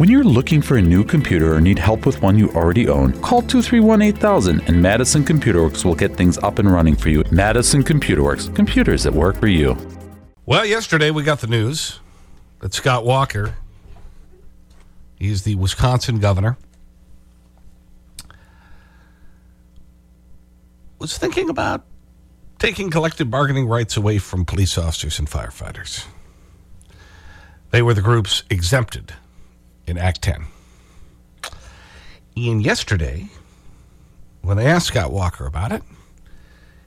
When you're looking for a new computer or need help with one you already own, call 231 8000 and Madison Computer Works will get things up and running for you. Madison Computer Works, computers that work for you. Well, yesterday we got the news that Scott Walker, he's the Wisconsin governor, was thinking about taking collective bargaining rights away from police officers and firefighters. They were the groups exempted in Act 10. And yesterday, when they asked Scott Walker about it,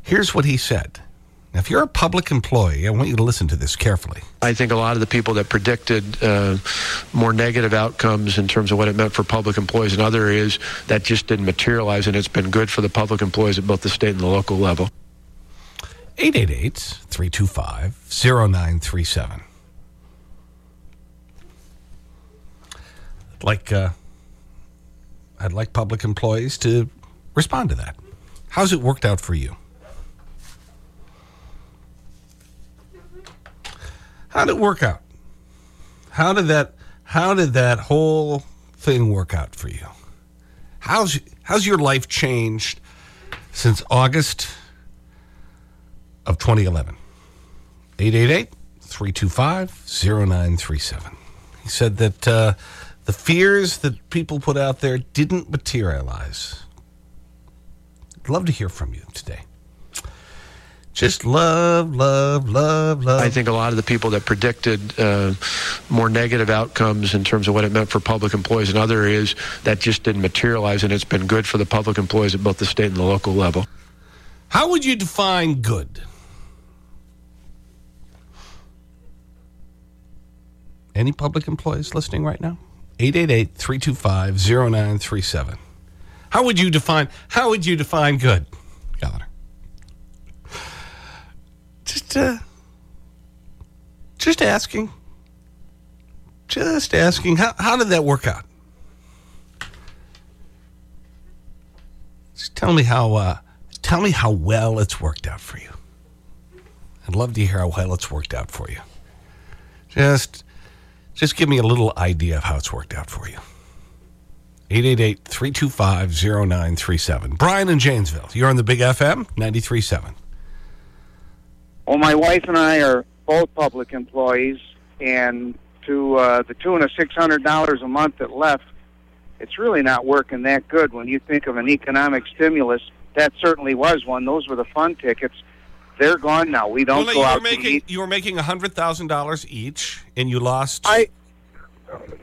here's what he said. Now, if you're a public employee, I want you to listen to this carefully. I think a lot of the people that predicted uh, more negative outcomes in terms of what it meant for public employees in other areas, that just didn't materialize, and it's been good for the public employees at both the state and the local level. 888 325 0937. Like, uh, I'd like public employees to respond to that. How's it worked out for you? How did it work out? How did that, how did that whole thing work out for you? How's, how's your life changed since August of 2011? 888 325 0937. He said that uh, the fears that people put out there didn't materialize. I'd love to hear from you today. Just love, love, love, love. I think a lot of the people that predicted uh, more negative outcomes in terms of what it meant for public employees in other areas, that just didn't materialize, and it's been good for the public employees at both the state and the local level. How would you define good? Any public employees listening right now? 888-325-0937. How would you define, how would you define good, Governor? Just, uh, just asking. Just asking. How, how did that work out? Just tell me how, uh, tell me how well it's worked out for you. I'd love to hear how well it's worked out for you. Just, just give me a little idea of how it's worked out for you. 888-325-0937. Brian in Janesville. You're on the Big FM, 93.7. Well, my wife and I are both public employees, and to uh, the tune of $600 a month that left, it's really not working that good when you think of an economic stimulus. That certainly was one. Those were the fun tickets. They're gone now. We don't well, go you out making, to eat. You were making $100,000 each, and you lost... I,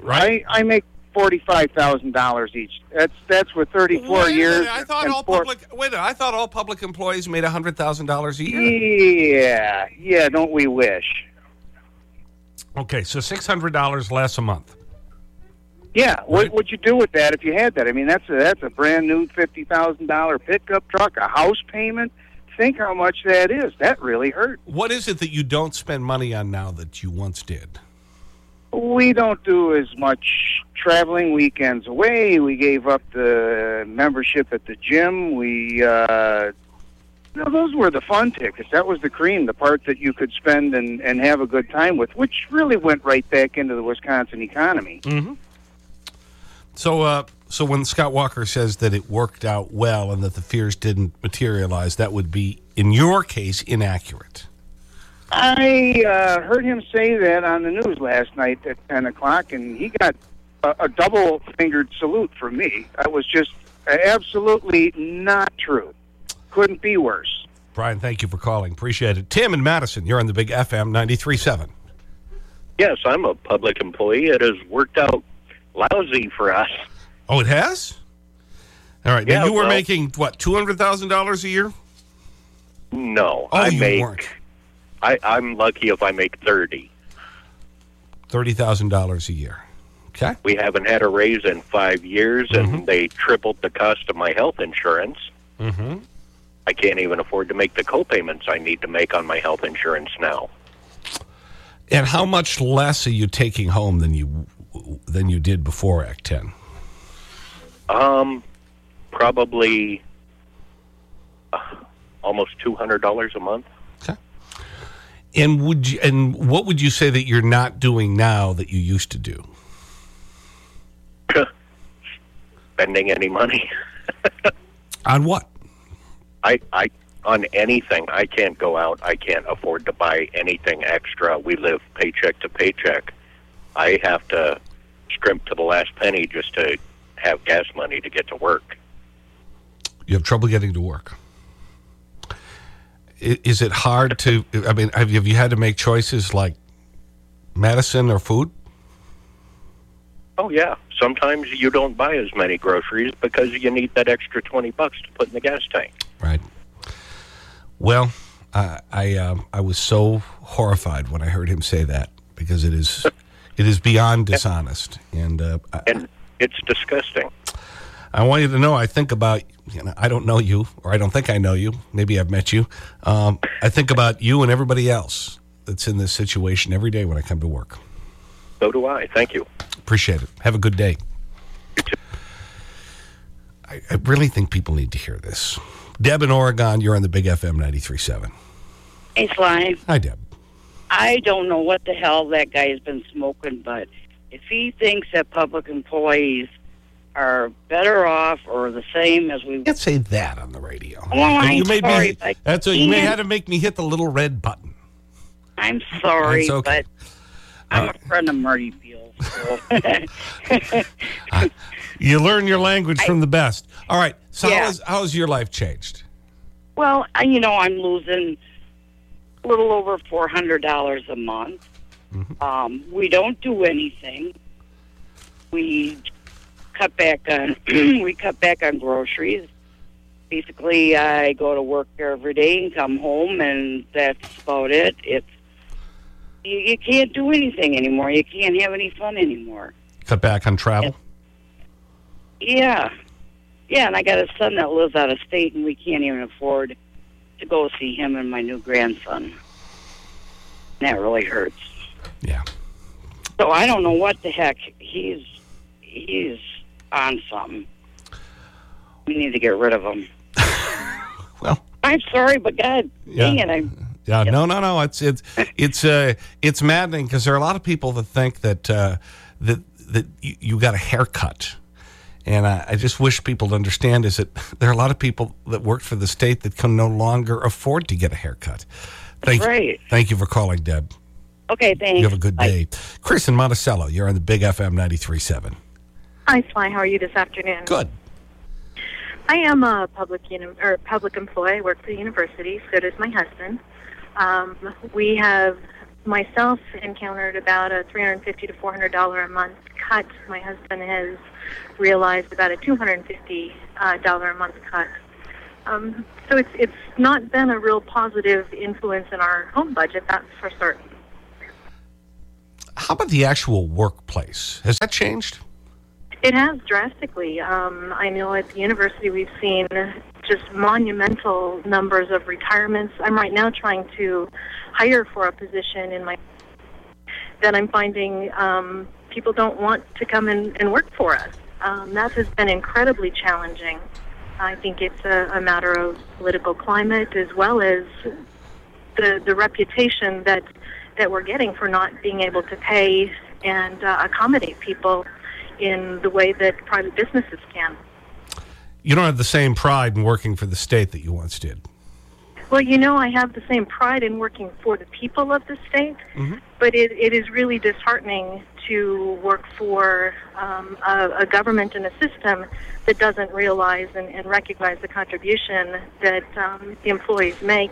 right? I, I make forty-five thousand dollars each. That's that's with thirty-four Wait years. I thought all four- public. Wait a minute, I thought all public employees made a hundred thousand dollars a year. Yeah, yeah. Don't we wish? Okay, so six hundred dollars less a month. Yeah. Right. What would you do with that if you had that? I mean, that's a that's a brand new fifty thousand dollar pickup truck, a house payment. Think how much that is. That really hurt. What is it that you don't spend money on now that you once did? We don't do as much traveling weekends away. We gave up the membership at the gym. We, uh, you know, those were the fun tickets. That was the cream, the part that you could spend and, and have a good time with, which really went right back into the Wisconsin economy. Mm-hmm. So, uh, so when Scott Walker says that it worked out well and that the fears didn't materialize, that would be, in your case, inaccurate. I uh, heard him say that on the news last night at 10 o'clock, and he got a, a double fingered salute from me. That was just absolutely not true. Couldn't be worse. Brian, thank you for calling. Appreciate it. Tim and Madison, you're on the Big FM 93.7. Yes, I'm a public employee. It has worked out lousy for us. Oh, it has? All right. now, you were well- making, what, $200,000 a year? No, Oh, I you make. weren't. I, I'm lucky if I make thirty. $30,000 a year. Okay. We haven't had a raise in five years, and they tripled the cost of my health insurance. Mm-hmm. I can't even afford to make the co-payments I need to make on my health insurance now. And how much less are you taking home than you, than you did before Act 10? Um, probably uh, almost two hundred dollars a month. Okay. And, would you, and what would you say that you're not doing now that you used to do? spending any money. On what? I, I, on anything, I can't go out. I can't afford to buy anything extra. We live paycheck to paycheck. I have to scrimp to the last penny just to have gas money to get to work. You have trouble getting to work. Is it hard to, I mean, have you, have you had to make choices like medicine or food? Oh yeah. Sometimes you don't buy as many groceries because you need that extra twenty bucks to put in the gas tank. Right. Well, uh, I, um, I was so horrified when I heard him say that because it is, it is beyond dishonest. And uh, I, And it's disgusting. I want you to know I think about, you know, I don't know you, or I don't think I know you. Maybe I've met you. Um, I think about you and everybody else that's in this situation every day when I come to work. So do I. Thank you. Appreciate it. Have a good day. I, I really think people need to hear this. Deb in Oregon, you're on the Big FM 93.7. Hey, Sly. Hi, Deb. I don't know what the hell that guy has been smoking, but if he thinks that public employees are better off or the same as we. You can't say that on the radio. Well, I'm you made sorry, me, but that's what, you may Ian- have to make me hit the little red button. I'm sorry, okay. but I'm uh, a friend of Marty Beil. So. Uh, you learn your language from the best. All right. So Yeah. how, has, how has your life changed? well, you know, I'm losing a little over $400 a month. Mm-hmm. Um, we don't do anything. We cut back on we cut back on groceries. Basically, I go to work every day and come home, and that's about it. It's you, you can't do anything anymore. You can't have any fun anymore. Cut back on travel? Yeah, yeah. And I got a son that lives out of state, and we can't even afford to go see him and my new grandson. That really hurts. Yeah. So I don't know what the heck he's he's on something. We need to get rid of him. Well, I'm sorry, but God Yeah. dang it, I'm Yeah, no, no, no. It's it's it's uh, it's maddening because there are a lot of people that think that uh, that that you, you got a haircut, and I, I just wish people to understand is that there are a lot of people that work for the state that can no longer afford to get a haircut. Thank right. You, thank you for calling, Deb. Okay. Thanks. You have a good Bye. day, Chris in Monticello. You're on the Big FM 93.7. Hi, Sly. How are you this afternoon? Good. I am a public or public employee. I work for the university. So does my husband. Um, we have myself encountered about a $350 to four hundred dollar a month cut. My husband has realized about a two hundred fifty uh, a month cut. Um, so it's it's not been a real positive influence in our home budget. That's for certain. How about the actual workplace? Has that changed? It has drastically. Um, I know at the university we've seen just monumental numbers of retirements. I'm right now trying to hire for a position in my that I'm finding um, people don't want to come in and work for us. Um, that has been incredibly challenging. I think it's a, a matter of political climate as well as the the reputation that that we're getting for not being able to pay and uh, accommodate people in the way that private businesses can. You don't have the same pride in working for the state that you once did. Well, you know, I have the same pride in working for the people of the state, but it, it is really disheartening to work for um, a, a government and a system that doesn't realize and, and recognize the contribution that um, the employees make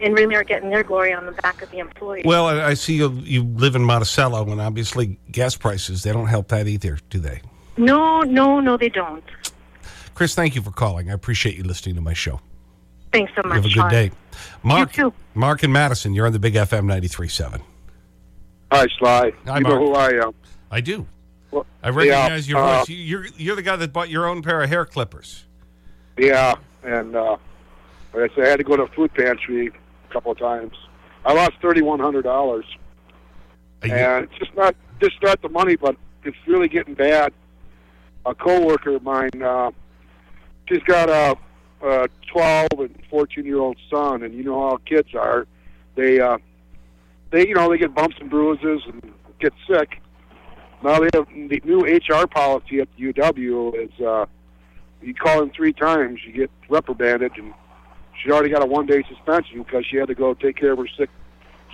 and really are getting their glory on the back of the employees. Well, I, I see you, you live in Monticello, and obviously gas prices, they don't help that either, do they? no, no, no, they don't. Chris, thank you for calling. I appreciate you listening to my show. Thanks so You much. have a good Sean. day. Mark, too. Mark and Madison, you're on the Big FM 93.7. Hi, Sly. Hi, you Mark. know who I am. I do. Well, I recognize your uh, voice. You- You're, you're the guy that bought your own pair of hair clippers. Yeah, and uh, like I said, I had to go to a food pantry a couple of times. I lost thirty-one hundred dollars, and it's just not just not the money, but it's really getting bad. A coworker of mine, uh, she's got a, a twelve and fourteen-year-old son, and you know how kids are. They, uh, they, you know, they get bumps and bruises and get sick. Now they have the new HR policy at UW is uh, you call in three times, you get reprimanded, and she already got a one-day suspension because she had to go take care of her sick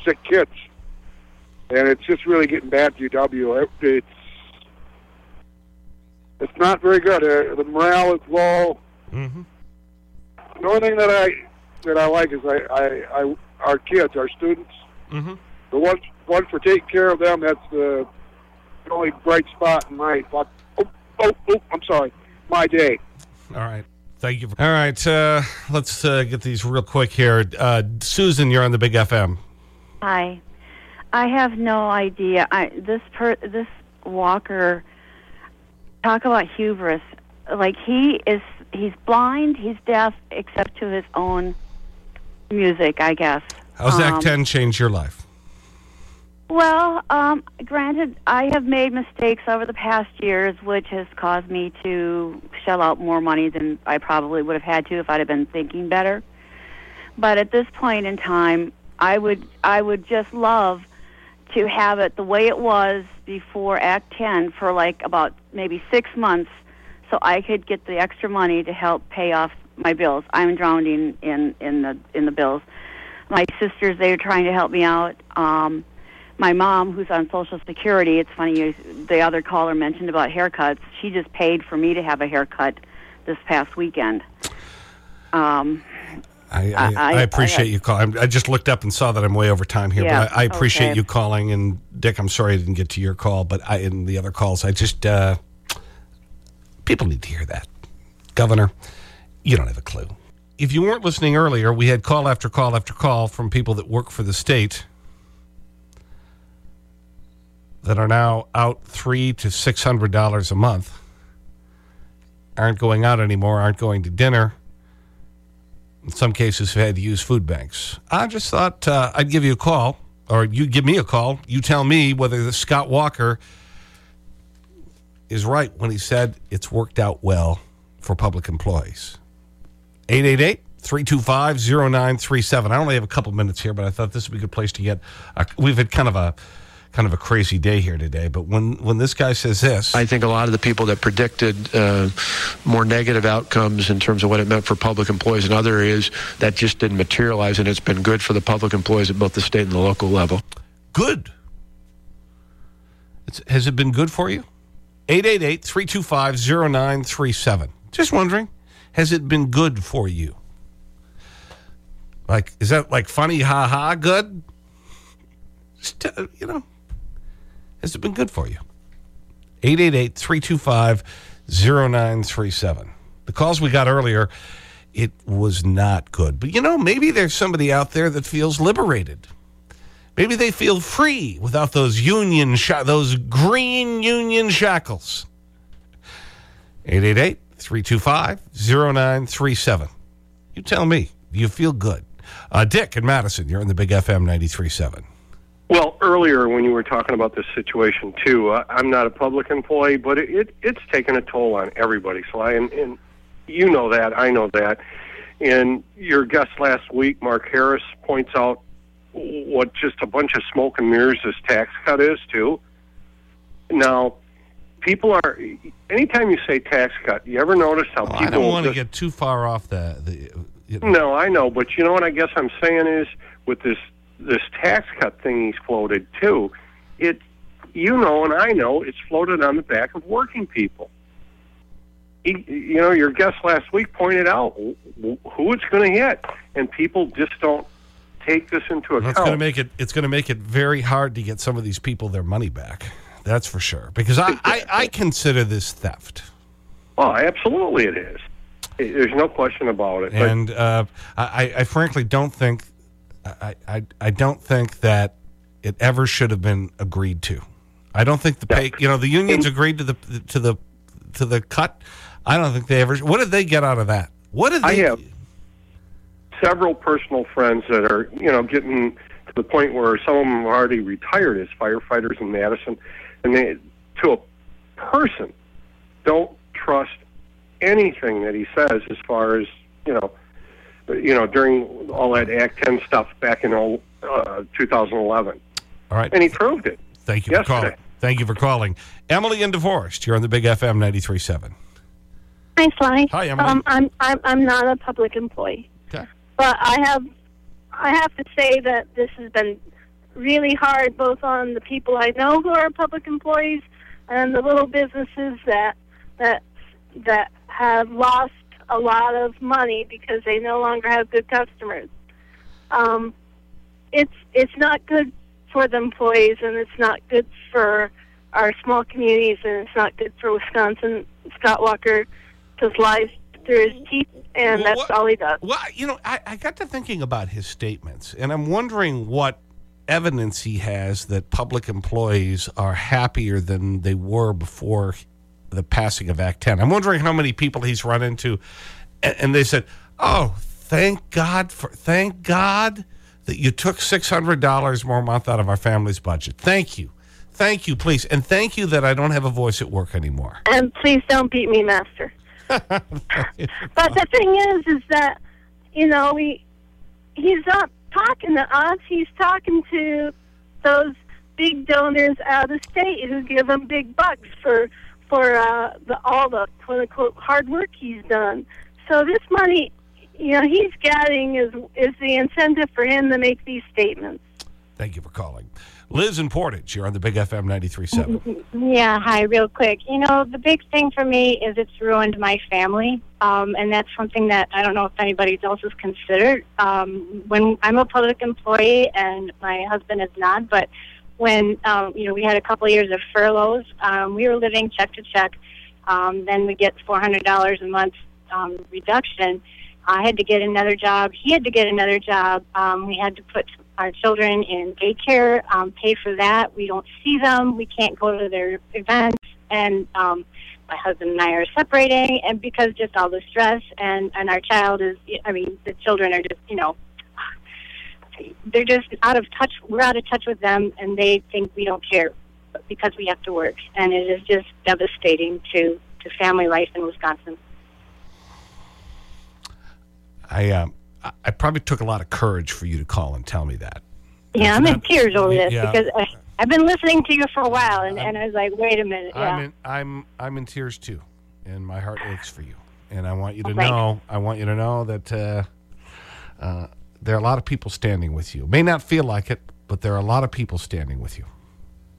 sick kids. And it's just really getting bad for UW. It- It's it's not very good. Uh, the morale is low. Mm-hmm. The only thing that I that I like is I, I, I our kids, our students. Mm-hmm. The one one for taking care of them. That's the only bright spot in my. Oh, oh, oh I'm sorry. My day. All right. Thank you. All right. Uh, let's uh, get these real quick here. Uh, Susan, you're on the Big FM. Hi. I have no idea. I this per this Walker talk about hubris. Like he is he's blind, he's deaf except to his own music, I guess. How's Um, Act 10 change your life? Well, um, granted, I have made mistakes over the past years, which has caused me to shell out more money than I probably would have had to if I'd have been thinking better. But at this point in time, I would I would just love to have it the way it was before Act 10 for like about maybe six months, so I could get the extra money to help pay off my bills. I'm drowning in in the in the bills. My sisters, they are trying to help me out. Um, my mom, who's on Social Security, it's funny, you, the other caller mentioned about haircuts. She just paid for me to have a haircut this past weekend. Um, I, I, I- I, appreciate you calling. I just looked up and saw that I'm way over time here, Yeah, but I, I appreciate okay. you calling. And Dick, I'm sorry I didn't get to your call, but I, in the other calls, I just, uh, people need to hear that. Governor, you don't have a clue. If you weren't listening earlier, we had call after call after call from people that work for the state that are now out three to $600 a month, aren't going out anymore, aren't going to dinner in some cases have had to use food banks. I just thought uh, I'd give you a call, or you give me a call. You tell me whether the Scott Walker is right when he said it's worked out well for public employees. 888 325 0937. I only have a couple minutes here, but I thought this would be a good place to get. A, we've had kind of a. Kind of a crazy day here today, but when, when this guy says this, I think a lot of the people that predicted uh, more negative outcomes in terms of what it meant for public employees in other areas, that just didn't materialize, and it's been good for the public employees at both the state and the local level. good. It's, has it been good for you? 888 325 0937. Just wondering, has it been good for you? Like, is that like funny, ha ha, good? Just, uh, you know, has it been good for you? 888 325 0937. The calls we got earlier, it was not good. But you know, maybe there's somebody out there that feels liberated. Maybe they feel free without those union, those green union shackles. 888-325-0937. You tell me, do you feel good? Uh, Dick in Madison, you're in the Big FM 93.7. Well, earlier when you were talking about this situation too, uh, I'm not a public employee, but it, it it's taken a toll on everybody. So I and, and you know that, I know that. And your guest last week, Mark Harris, points out what just a bunch of smoke and mirrors this tax cut is too. Now, people are. Anytime you say tax cut, you ever notice how Well, people? I don't want to get too far off the... the you know, no, I know, but you know what I guess I'm saying is with this this tax cut thing he's floated too, it you know and I know it's floated on the back of working people. He, you know, your guest last week pointed out who it's going to hit, and people just don't take this into It's account. going to make it. It's going to make it very hard to get some of these people their money back. That's for sure. Because I, I, I consider this theft. oh, absolutely, it is. There's no question about it. And uh, I, I frankly don't think, I, I, I don't think that it ever should have been agreed to. I don't think the pay, you know, the unions agreed to the, to the, to the cut. I don't think they ever, what did they get out of that? What did I have several personal friends that are, you know, getting to the point where some of them have already retired as firefighters in Madison, and they, to a person, don't trust anything that he says as far as, you know, you know, during all that Act 10 stuff back in uh, 2011. all right. And he proved it. Thank you for calling. Thank you for calling. Emily and DeForest. You're on the Big FM 93.7. Hi, Sly. Hi, Emily. Um, I'm I'm I'm not a public employee. Okay. But I have I have to say that this has been really hard both on the people I know who are public employees and the little businesses that that that have lost a lot of money because they no longer have good customers. Um, it's it's not good for the employees and it's not good for our small communities and it's not good for Wisconsin. Scott Walker just lies through his teeth and Well, that's all he does. Well, you know, I, I got to thinking about his statements, and I'm wondering what evidence he has that public employees are happier than they were before the passing of Act 10. I'm wondering how many people he's run into, and, and they said, oh, thank God, for, thank God that you took $600 more a month out of our family's budget. Thank you. Thank you, please. And thank you that I don't have a voice at work anymore. And please don't beat me, Master. But the thing is, is that you know we he's not talking to us. He's talking to those big donors out of state who give him big bucks for for uh, the all the quote unquote hard work he's done. So this money, you know, he's getting is is the incentive for him to make these statements. Thank you for calling. Liz in Portage, you're on the Big FM 93.7. Yeah, hi, real quick. You know, the big thing for me is it's ruined my family. Um, and that's something that I don't know if anybody else has considered. Um, when I'm a public employee and my husband is not, but when, um, you know, we had a couple of years of furloughs, um, we were living check to check. Um, then we get $400 a month um, reduction. I had to get another job. He had to get another job. Um, we had to put our children in daycare, um, pay for that. We don't see them. We can't go to their events. And um, my husband and I are separating, and because just all the stress, and and our child is, I mean, the children are just, you know, they're just out of touch. We're out of touch with them, and they think we don't care because we have to work, and it is just devastating to to family life in Wisconsin. I, um, I- I probably took a lot of courage for you to call and tell me that. Yeah, I'm in tears over this Yeah. because I, I've been listening to you for a while, and, and I was like, wait a minute. Yeah. I'm, in, I'm, I'm in tears too, and my heart aches for you. And I want you to Oh, know, I want you to know that uh, uh, there are a lot of people standing with you. May not feel like it, but there are a lot of people standing with you.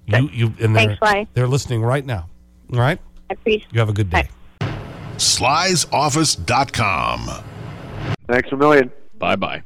You, you, and they're, Thanks, Sly. they're listening right now. All right? I appreciate You have a good day. Slysoffice.com. Thanks a million. Bye bye.